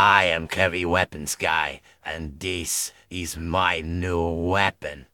I am Heavy Weapons Guy, and this is my new weapon.